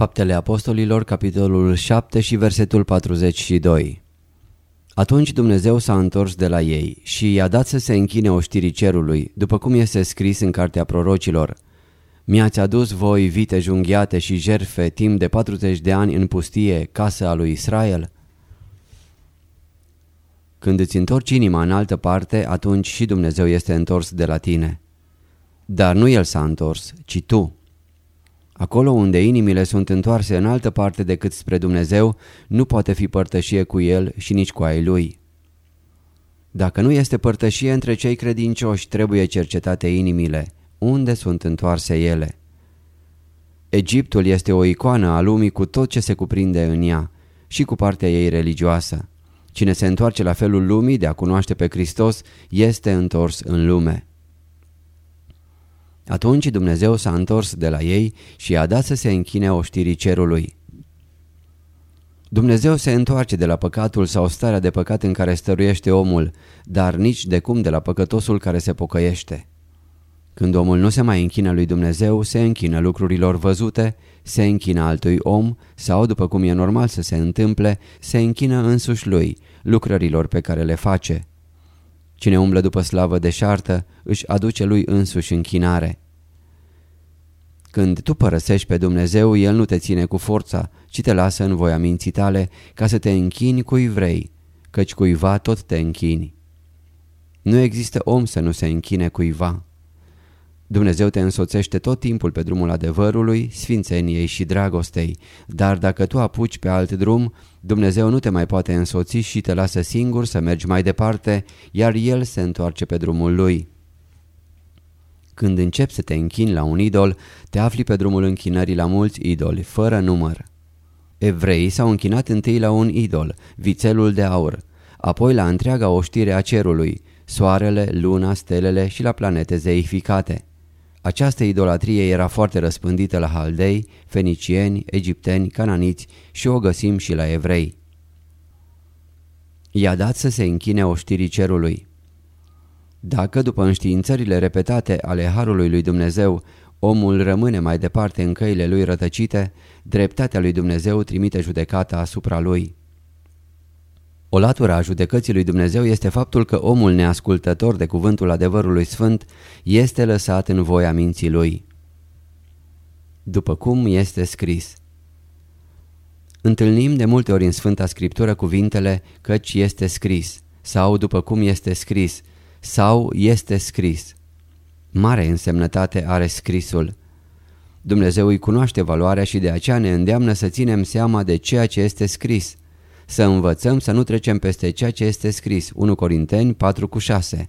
Faptele Apostolilor, capitolul 7 și versetul 42 Atunci Dumnezeu s-a întors de la ei și i-a dat să se închine oștirii cerului, după cum este scris în cartea prorocilor. Mi-ați adus voi vite junghiate și jerfe timp de 40 de ani în pustie, casă a lui Israel? Când îți întorci inima în altă parte, atunci și Dumnezeu este întors de la tine. Dar nu El s-a întors, ci tu. Acolo unde inimile sunt întoarse în altă parte decât spre Dumnezeu, nu poate fi părtășie cu El și nici cu ai Lui. Dacă nu este părtășie între cei credincioși, trebuie cercetate inimile. Unde sunt întoarse ele? Egiptul este o icoană a lumii cu tot ce se cuprinde în ea și cu partea ei religioasă. Cine se întoarce la felul lumii de a cunoaște pe Hristos este întors în lume. Atunci Dumnezeu s-a întors de la ei și i-a dat să se închine oștirii cerului. Dumnezeu se întoarce de la păcatul sau starea de păcat în care stăruiește omul, dar nici de cum de la păcătosul care se pocăiește. Când omul nu se mai închină lui Dumnezeu, se închină lucrurilor văzute, se închină altui om sau, după cum e normal să se întâmple, se închină însuși lui, lucrărilor pe care le face. Cine umblă după slavă deșartă, își aduce lui însuși închinare. Când tu părăsești pe Dumnezeu, El nu te ține cu forța, ci te lasă în voia minții tale ca să te închini cui vrei, căci cuiva tot te închini. Nu există om să nu se închine cuiva. Dumnezeu te însoțește tot timpul pe drumul adevărului, sfințeniei și dragostei, dar dacă tu apuci pe alt drum, Dumnezeu nu te mai poate însoți și te lasă singur să mergi mai departe, iar El se întoarce pe drumul Lui. Când începi să te închini la un idol, te afli pe drumul închinării la mulți idoli, fără număr. Evreii s-au închinat întâi la un idol, vițelul de aur, apoi la întreaga oștire a cerului, soarele, luna, stelele și la planete zeificate. Această idolatrie era foarte răspândită la haldei, fenicieni, egipteni, cananiți și o găsim și la evrei. I-a dat să se închine oștirii cerului. Dacă, după înștiințările repetate ale Harului lui Dumnezeu, omul rămâne mai departe în căile lui rătăcite, dreptatea lui Dumnezeu trimite judecata asupra lui. O latură a judecății lui Dumnezeu este faptul că omul neascultător de cuvântul adevărului sfânt este lăsat în voia minții lui. După cum este scris. Întâlnim de multe ori în Sfânta Scriptură cuvintele căci este scris sau după cum este scris sau este scris. Mare însemnătate are scrisul. Dumnezeu îi cunoaște valoarea și de aceea ne îndeamnă să ținem seama de ceea ce este scris să învățăm să nu trecem peste ceea ce este scris, 1 Corinteni 4 cu 6.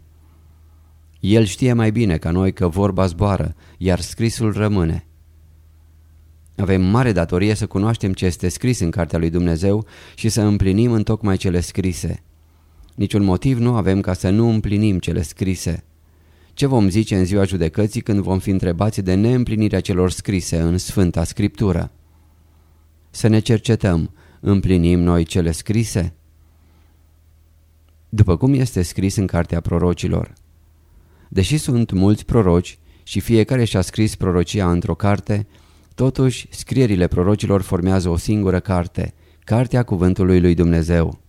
El știe mai bine ca noi că vorba zboară, iar scrisul rămâne. Avem mare datorie să cunoaștem ce este scris în Cartea lui Dumnezeu și să împlinim în tocmai cele scrise. Niciun motiv nu avem ca să nu împlinim cele scrise. Ce vom zice în ziua judecății când vom fi întrebați de neîmplinirea celor scrise în Sfânta Scriptură? Să ne cercetăm, împlinim noi cele scrise? După cum este scris în cartea prorocilor. Deși sunt mulți proroci și fiecare și-a scris prorocia într-o carte, totuși scrierile prorocilor formează o singură carte, Cartea Cuvântului lui Dumnezeu.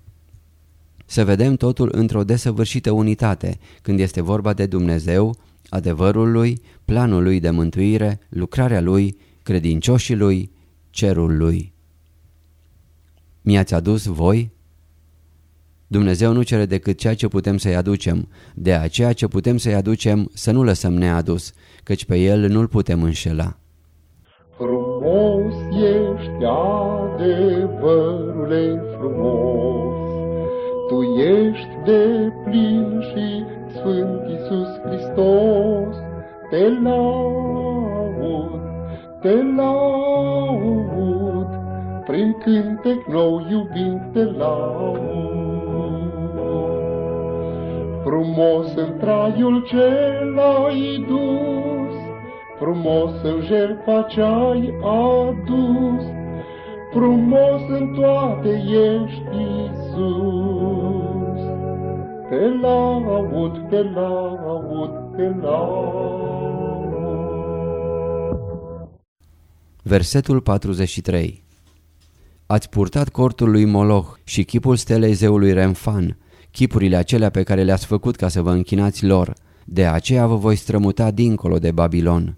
Să vedem totul într-o desăvârșită unitate, când este vorba de Dumnezeu, adevărul lui, planul lui de mântuire, lucrarea lui, credincioșii lui, cerul lui. Mi-ați adus voi? Dumnezeu nu cere decât ceea ce putem să-i aducem, de aceea ce putem să-i aducem să nu lăsăm neadus, căci pe El nu-L putem înșela. Frumos ești adevărule frumos, Tu ești de plin și Sfânt Iisus Hristos, Te laud, te laud, prin cântec nou iubind te laud. Frumos în traiul ce l-ai dus, Frumos în jertfa ce-ai adus, Frumos în toate ești Iisus. Te laud, te laud, te laud. Versetul 43 Ați purtat cortul lui Moloch și chipul stelei zeului Remfan, chipurile acelea pe care le-ați făcut ca să vă închinați lor, de aceea vă voi strămuta dincolo de Babilon.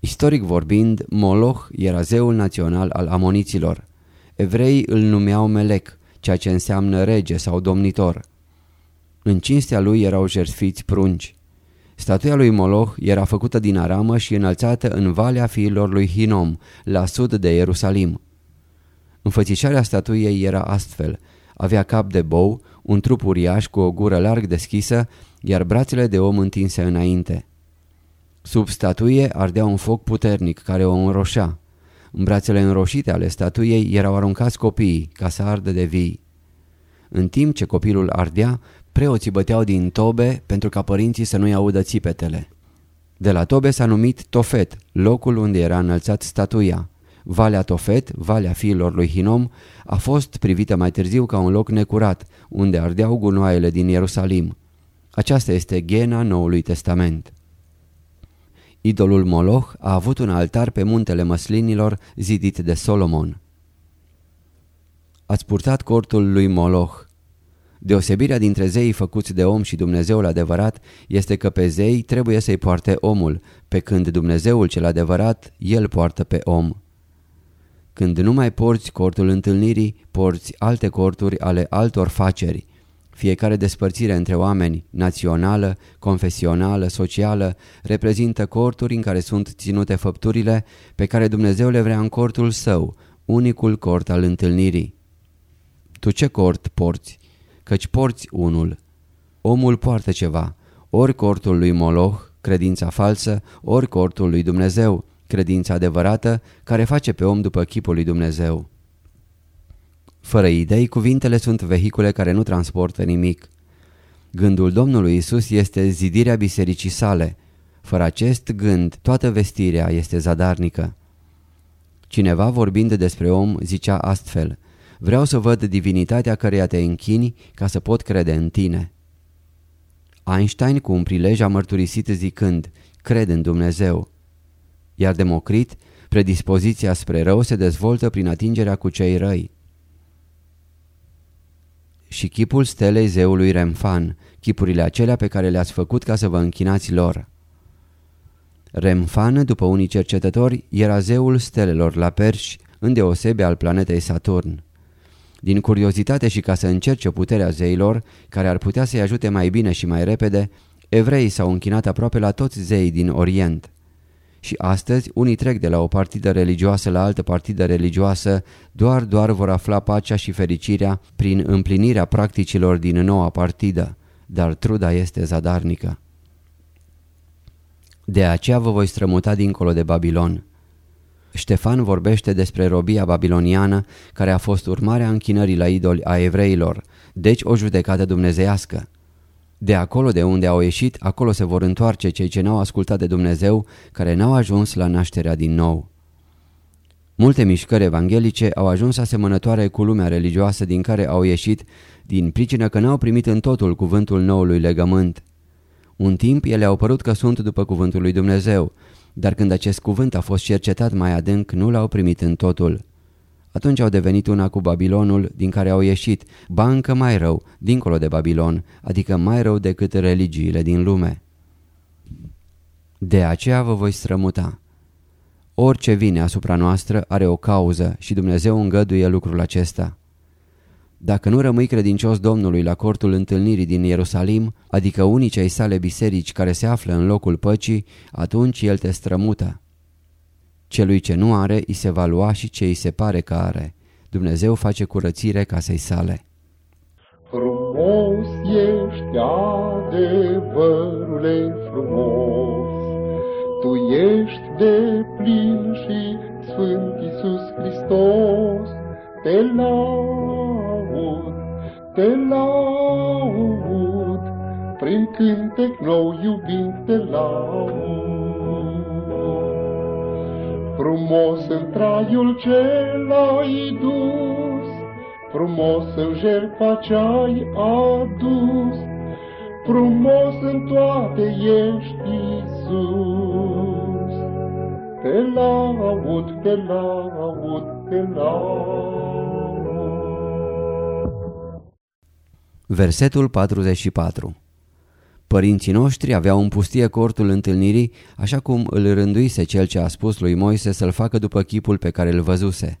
Istoric vorbind, Moloch era zeul național al amoniților. Evreii îl numeau Melec, ceea ce înseamnă rege sau domnitor. În cinstea lui erau jertfiți prunci. Statuia lui Moloch era făcută din aramă și înălțată în Valea fiilor lui Hinom, la sud de Ierusalim. Înfățișarea statuiei era astfel, avea cap de bou, un trup uriaș cu o gură larg deschisă, iar brațele de om întinse înainte. Sub statuie ardea un foc puternic care o înroșea. În brațele înroșite ale statuiei erau aruncați copiii ca să ardă de vii. În timp ce copilul ardea, preoții băteau din tobe pentru ca părinții să nu-i audă țipetele. De la tobe s-a numit Tofet, locul unde era înălțat statuia. Valea Tofet, valea fiilor lui Hinom, a fost privită mai târziu ca un loc necurat, unde ardeau gunoaiele din Ierusalim. Aceasta este Ghena Noului Testament. Idolul Moloch a avut un altar pe muntele măslinilor zidit de Solomon. Ați purtat cortul lui Moloch. Deosebirea dintre zeii făcuți de om și Dumnezeul adevărat este că pe zei trebuie să-i poarte omul, pe când Dumnezeul cel adevărat, el poartă pe om. Când nu mai porți cortul întâlnirii, porți alte corturi ale altor faceri. Fiecare despărțire între oameni, națională, confesională, socială, reprezintă corturi în care sunt ținute făpturile pe care Dumnezeu le vrea în cortul său, unicul cort al întâlnirii. Tu ce cort porți? Căci porți unul. Omul poartă ceva, ori cortul lui Moloch, credința falsă, ori cortul lui Dumnezeu, credința adevărată care face pe om după chipul lui Dumnezeu. Fără idei, cuvintele sunt vehicule care nu transportă nimic. Gândul Domnului Isus este zidirea bisericii sale. Fără acest gând, toată vestirea este zadarnică. Cineva vorbind despre om zicea astfel, vreau să văd divinitatea căreia te închini ca să pot crede în tine. Einstein cu un prilej a mărturisit zicând, cred în Dumnezeu iar Democrit, predispoziția spre rău se dezvoltă prin atingerea cu cei răi. Și chipul stelei zeului Remfan, chipurile acelea pe care le-ați făcut ca să vă închinați lor. Remfan, după unii cercetători, era zeul stelelor la perși, îndeosebe al planetei Saturn. Din curiozitate și ca să încerce puterea zeilor, care ar putea să-i ajute mai bine și mai repede, evreii s-au închinat aproape la toți zeii din Orient. Și astăzi unii trec de la o partidă religioasă la altă partidă religioasă, doar doar vor afla pacea și fericirea prin împlinirea practicilor din noua partidă, dar truda este zadarnică. De aceea vă voi strămuta dincolo de Babilon. Ștefan vorbește despre robia babiloniană care a fost urmarea închinării la idoli a evreilor, deci o judecată dumnezeiască. De acolo de unde au ieșit, acolo se vor întoarce cei ce n-au ascultat de Dumnezeu, care n-au ajuns la nașterea din nou. Multe mișcări evanghelice au ajuns asemănătoare cu lumea religioasă din care au ieșit, din pricină că n-au primit în totul cuvântul noului legământ. Un timp ele au părut că sunt după cuvântul lui Dumnezeu, dar când acest cuvânt a fost cercetat mai adânc, nu l-au primit în totul. Atunci au devenit una cu Babilonul din care au ieșit, ba încă mai rău, dincolo de Babilon, adică mai rău decât religiile din lume. De aceea vă voi strămuta. Orice vine asupra noastră are o cauză și Dumnezeu îngăduie lucrul acesta. Dacă nu rămâi credincios Domnului la cortul întâlnirii din Ierusalim, adică unicei sale biserici care se află în locul păcii, atunci El te strămută. Celui ce nu are, îi se va lua și ce îi se pare că are. Dumnezeu face curățire casei sale. Frumos ești adevărule frumos, Tu ești de plin și Sfânt Iisus Hristos, Te laud, te laud, Prin cântec nou iubind te laud. Frumos în traiul ce l-ai dus, Frumos în jertfa ce-ai adus, Frumos în toate ești, Iisus. Te laud, te laud, te laud. Versetul 44 Părinții noștri aveau în pustie cortul întâlnirii, așa cum îl rânduise cel ce a spus lui Moise să-l facă după chipul pe care îl văzuse.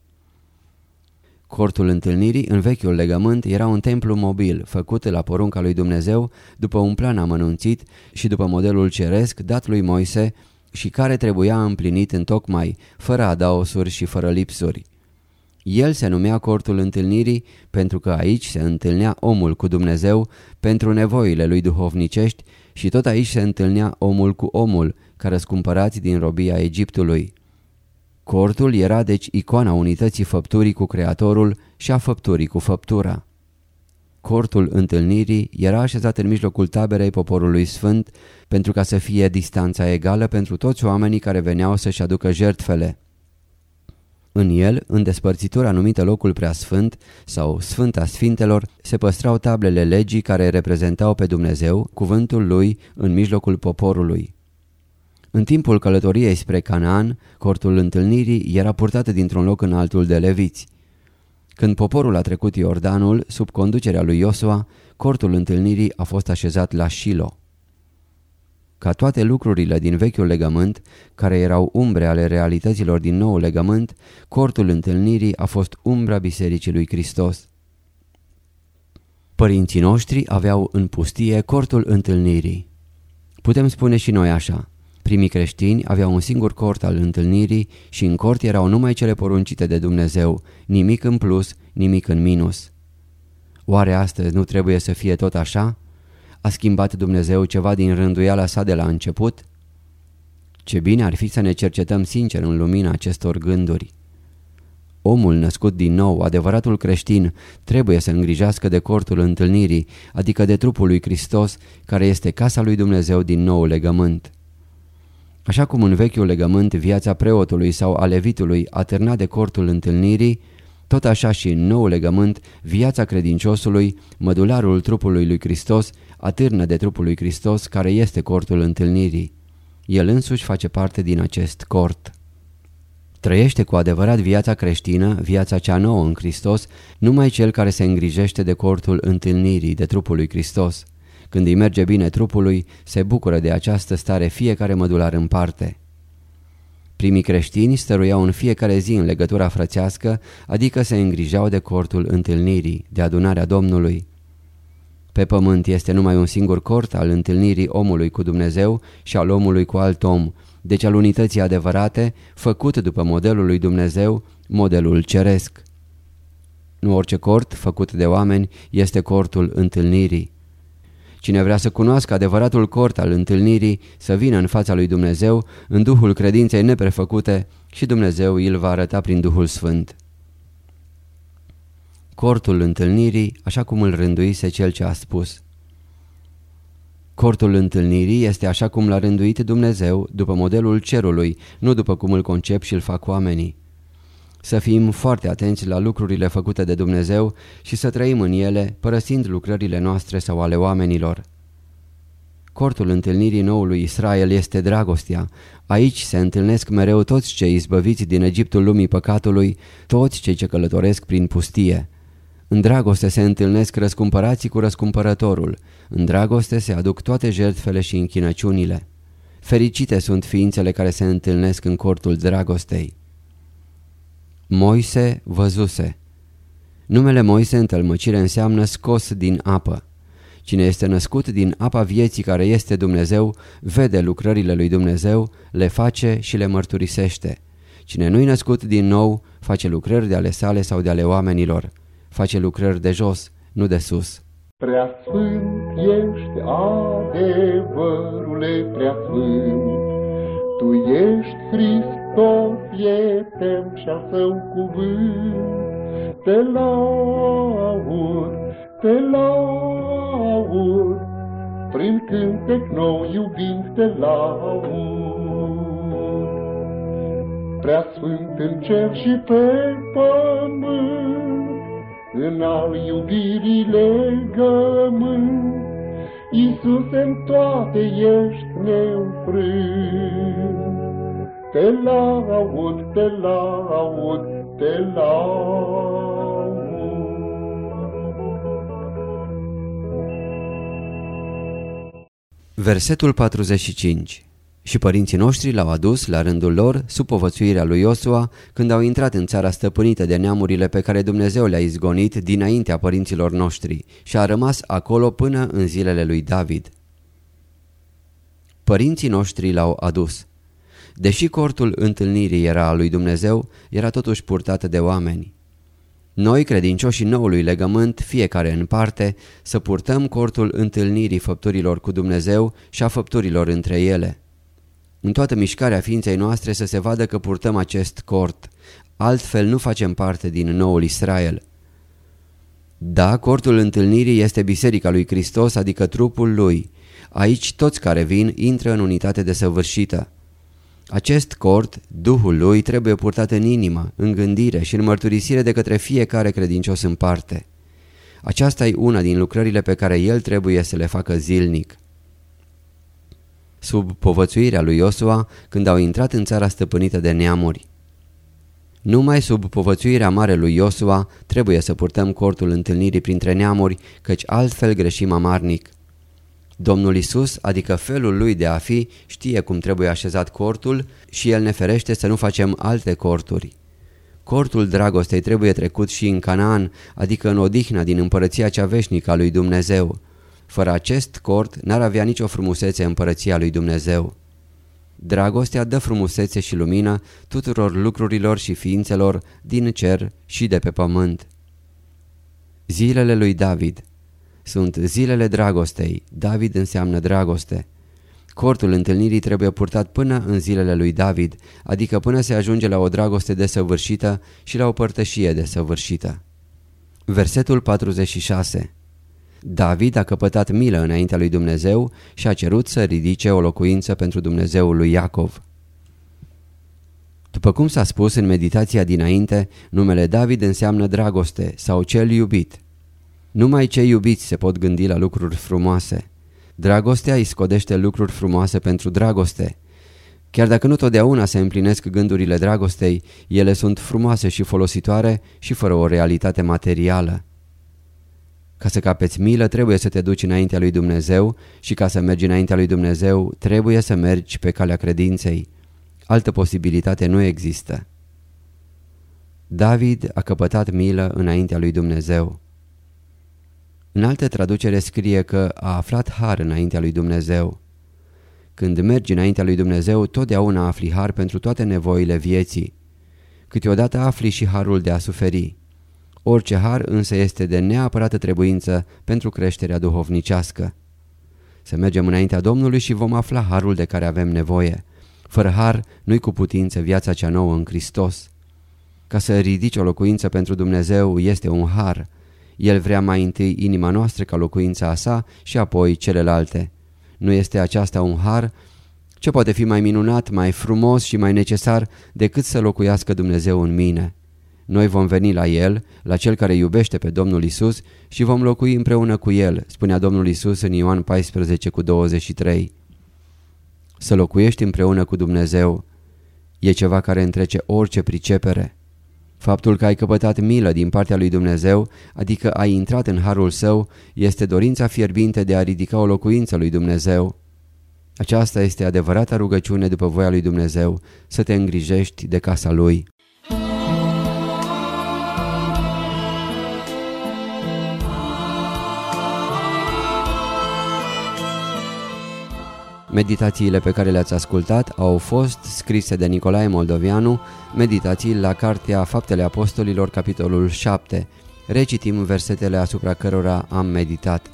Cortul întâlnirii, în vechiul legământ, era un templu mobil, făcut la porunca lui Dumnezeu, după un plan amănunțit și după modelul ceresc dat lui Moise și care trebuia împlinit în tocmai, fără adaosuri și fără lipsuri. El se numea cortul întâlnirii pentru că aici se întâlnea omul cu Dumnezeu pentru nevoile lui duhovnicești și tot aici se întâlnea omul cu omul, ca răscumpărați din robia Egiptului. Cortul era deci icoana unității făpturii cu Creatorul și a făpturii cu făptura. Cortul întâlnirii era așezat în mijlocul taberei poporului sfânt pentru ca să fie distanța egală pentru toți oamenii care veneau să-și aducă jertfele. În el, în despărțitura numită locul preasfânt sau Sfânta Sfintelor, se păstrau tablele legii care reprezentau pe Dumnezeu, cuvântul lui, în mijlocul poporului. În timpul călătoriei spre Canaan, cortul întâlnirii era purtat dintr-un loc în altul de leviți. Când poporul a trecut Iordanul, sub conducerea lui Iosua, cortul întâlnirii a fost așezat la Shilo. Ca toate lucrurile din vechiul legământ, care erau umbre ale realităților din nou legământ, cortul întâlnirii a fost umbra Bisericii lui Hristos. Părinții noștri aveau în pustie cortul întâlnirii. Putem spune și noi așa. Primii creștini aveau un singur cort al întâlnirii și în cort erau numai cele poruncite de Dumnezeu, nimic în plus, nimic în minus. Oare astăzi nu trebuie să fie tot așa? A schimbat Dumnezeu ceva din rânduiala sa de la început? Ce bine ar fi să ne cercetăm sincer în lumina acestor gânduri. Omul născut din nou, adevăratul creștin, trebuie să îngrijească de cortul întâlnirii, adică de trupul lui Hristos, care este casa lui Dumnezeu din nou legământ. Așa cum în vechiul legământ viața preotului sau a levitului atârna de cortul întâlnirii, tot așa și în nou legământ viața credinciosului, mădularul trupului lui Hristos, atârnă de trupul lui Hristos care este cortul întâlnirii. El însuși face parte din acest cort. Trăiește cu adevărat viața creștină, viața cea nouă în Hristos, numai cel care se îngrijește de cortul întâlnirii, de trupul lui Hristos. Când îi merge bine trupului, se bucură de această stare fiecare mădular în parte. Primii creștini stăruiau în fiecare zi în legătura frățească, adică se îngrijeau de cortul întâlnirii, de adunarea Domnului. Pe pământ este numai un singur cort al întâlnirii omului cu Dumnezeu și al omului cu alt om, deci al unității adevărate, făcut după modelul lui Dumnezeu, modelul ceresc. Nu orice cort făcut de oameni este cortul întâlnirii. Cine vrea să cunoască adevăratul cort al întâlnirii, să vină în fața lui Dumnezeu, în Duhul credinței neprefăcute și Dumnezeu îl va arăta prin Duhul Sfânt. Cortul întâlnirii, așa cum îl rânduise cel ce a spus. Cortul întâlnirii este așa cum l-a rânduit Dumnezeu, după modelul cerului, nu după cum îl concep și îl fac oamenii. Să fim foarte atenți la lucrurile făcute de Dumnezeu și să trăim în ele, părăsind lucrările noastre sau ale oamenilor. Cortul întâlnirii noului Israel este dragostea. Aici se întâlnesc mereu toți cei izbăviți din Egiptul lumii păcatului, toți cei ce călătoresc prin pustie. În dragoste se întâlnesc răscumpărații cu răscumpărătorul. În dragoste se aduc toate jertfele și închinăciunile. Fericite sunt ființele care se întâlnesc în cortul dragostei. Moise văzuse Numele Moise în tălmăcire înseamnă scos din apă. Cine este născut din apa vieții care este Dumnezeu, vede lucrările lui Dumnezeu, le face și le mărturisește. Cine nu-i născut din nou, face lucrări de ale sale sau de ale oamenilor. Face lucrări de jos, nu de sus. Prea sfânt ești adevărule prea sfânt, Tu ești Hristos, ietem și-al său cuvânt. Te laud, te laud, prin cântec nou iubind te laud. Prea sfânt în cer și pe pământ, în al iubirii legământ, Iisus în toate ești neînfrânt. Te laud, te laud, te laud. Versetul 45 Și părinții noștri l-au adus la rândul lor sub povățuirea lui Iosua când au intrat în țara stăpânită de neamurile pe care Dumnezeu le-a izgonit dinaintea părinților noștri și a rămas acolo până în zilele lui David. Părinții noștri l-au adus. Deși cortul întâlnirii era al lui Dumnezeu, era totuși purtat de oameni. Noi, credincioșii noului legământ, fiecare în parte, să purtăm cortul întâlnirii făpturilor cu Dumnezeu și a făpturilor între ele. În toată mișcarea ființei noastre să se vadă că purtăm acest cort, altfel nu facem parte din noul Israel. Da, cortul întâlnirii este biserica lui Hristos, adică trupul lui. Aici toți care vin intră în unitate desăvârșită. Acest cort, Duhul lui, trebuie purtat în inimă, în gândire și în mărturisire de către fiecare credincios în parte. Aceasta e una din lucrările pe care el trebuie să le facă zilnic. Sub povățuirea lui Iosua, când au intrat în țara stăpânită de neamuri. Numai sub povățuirea mare lui Iosua trebuie să purtăm cortul întâlnirii printre neamuri, căci altfel greșim amarnic. Domnul Isus, adică felul lui de a fi, știe cum trebuie așezat cortul și el ne ferește să nu facem alte corturi. Cortul dragostei trebuie trecut și în Canaan, adică în odihna din împărăția cea veșnică a lui Dumnezeu. Fără acest cort n-ar avea nicio frumusețe împărăția lui Dumnezeu. Dragostea dă frumusețe și lumină tuturor lucrurilor și ființelor din cer și de pe pământ. Zilele lui David sunt zilele dragostei. David înseamnă dragoste. Cortul întâlnirii trebuie purtat până în zilele lui David, adică până se ajunge la o dragoste desăvârșită și la o părtășie desăvârșită. Versetul 46 David a căpătat milă înaintea lui Dumnezeu și a cerut să ridice o locuință pentru Dumnezeul lui Iacov. După cum s-a spus în meditația dinainte, numele David înseamnă dragoste sau cel iubit. Numai cei iubiți se pot gândi la lucruri frumoase. Dragostea îi scodește lucruri frumoase pentru dragoste. Chiar dacă nu totdeauna se împlinesc gândurile dragostei, ele sunt frumoase și folositoare și fără o realitate materială. Ca să capeți milă trebuie să te duci înaintea lui Dumnezeu și ca să mergi înaintea lui Dumnezeu trebuie să mergi pe calea credinței. Altă posibilitate nu există. David a căpătat milă înaintea lui Dumnezeu. În alte traducere scrie că a aflat har înaintea lui Dumnezeu. Când mergi înaintea lui Dumnezeu, totdeauna afli har pentru toate nevoile vieții. Câteodată afli și harul de a suferi. Orice har însă este de neapărată trebuință pentru creșterea duhovnicească. Să mergem înaintea Domnului și vom afla harul de care avem nevoie. Fără har nu-i cu putință viața cea nouă în Hristos. Ca să ridici o locuință pentru Dumnezeu este un har, el vrea mai întâi inima noastră ca locuința a sa și apoi celelalte. Nu este aceasta un har? Ce poate fi mai minunat, mai frumos și mai necesar decât să locuiască Dumnezeu în mine? Noi vom veni la El, la Cel care iubește pe Domnul Isus și vom locui împreună cu El, spunea Domnul Isus în Ioan 14 cu 23. Să locuiești împreună cu Dumnezeu e ceva care întrece orice pricepere. Faptul că ai căpătat milă din partea lui Dumnezeu, adică ai intrat în harul său, este dorința fierbinte de a ridica o locuință lui Dumnezeu. Aceasta este adevărata rugăciune după voia lui Dumnezeu, să te îngrijești de casa Lui. Meditațiile pe care le-ați ascultat au fost scrise de Nicolae Moldovianu, meditații la Cartea Faptele Apostolilor, capitolul 7. Recitim versetele asupra cărora am meditat.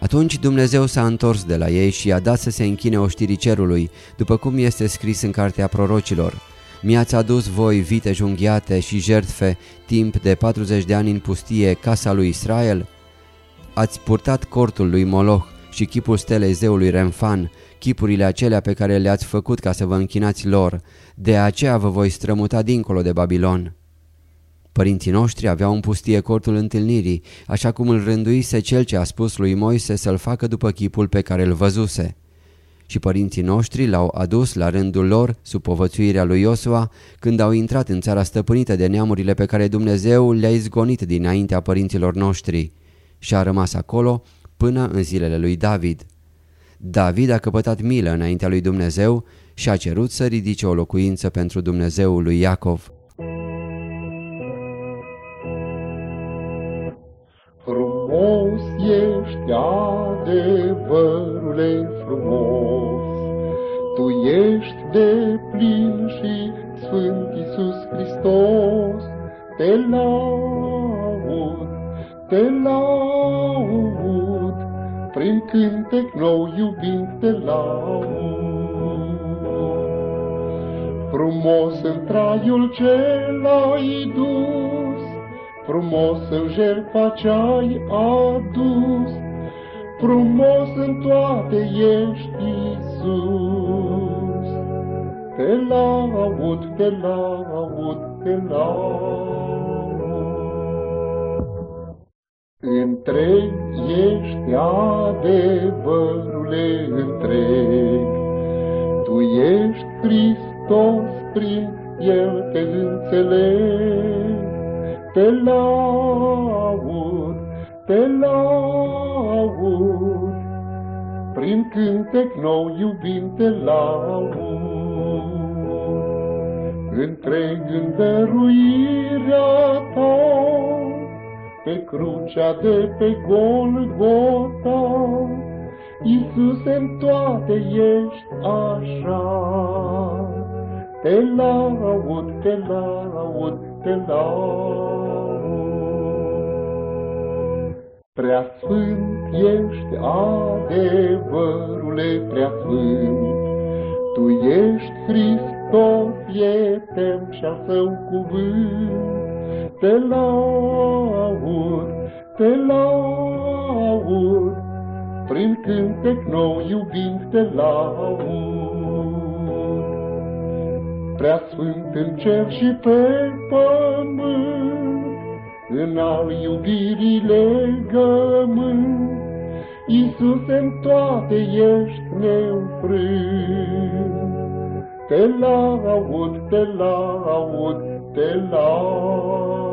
Atunci Dumnezeu s-a întors de la ei și a dat să se închine oștirii cerului, după cum este scris în cartea prorocilor. Mi-ați adus voi vite junghiate și jertfe timp de 40 de ani în pustie casa lui Israel? Ați purtat cortul lui Moloch și chipul stelei zeului Remfan, chipurile acelea pe care le-ați făcut ca să vă închinați lor, de aceea vă voi strămuta dincolo de Babilon. Părinții noștri aveau în pustie cortul întâlnirii, așa cum îl rânduise cel ce a spus lui Moise să-l facă după chipul pe care îl văzuse. Și părinții noștri l-au adus la rândul lor, sub povățuirea lui Iosua, când au intrat în țara stăpânită de neamurile pe care Dumnezeu le-a izgonit dinaintea părinților noștri. Și a rămas acolo până în zilele lui David. David a căpătat milă înaintea lui Dumnezeu și a cerut să ridice o locuință pentru Dumnezeul lui Iacov. Frumos ești adevărule în traiul ce l-ai dus, Frumos în jertfa ce-ai adus, Frumos în toate ești Iisus. Te laud, te laud, te laud. Întreg ești adevărule întreg, Tu ești Hristos, prin El te înțeleg. Te laud, te laud, Prin cântec nou iubim te laud. Întreg în dăruirea ta, pe crucea de pe Golgota, Iisus în toate ești așa. Te laud, te laud, te laud. Prea sfânt ești adevărule prea sfânt, Tu ești Hristos, e tem și-a său cuvânt, te laud, te laud, prin cântec nou iubind te laud. Prea sfânt în cer și pe pământ, în al iubirii legământ, Iisus în toate ești neînfrânt. Te laud, te laud, te laud.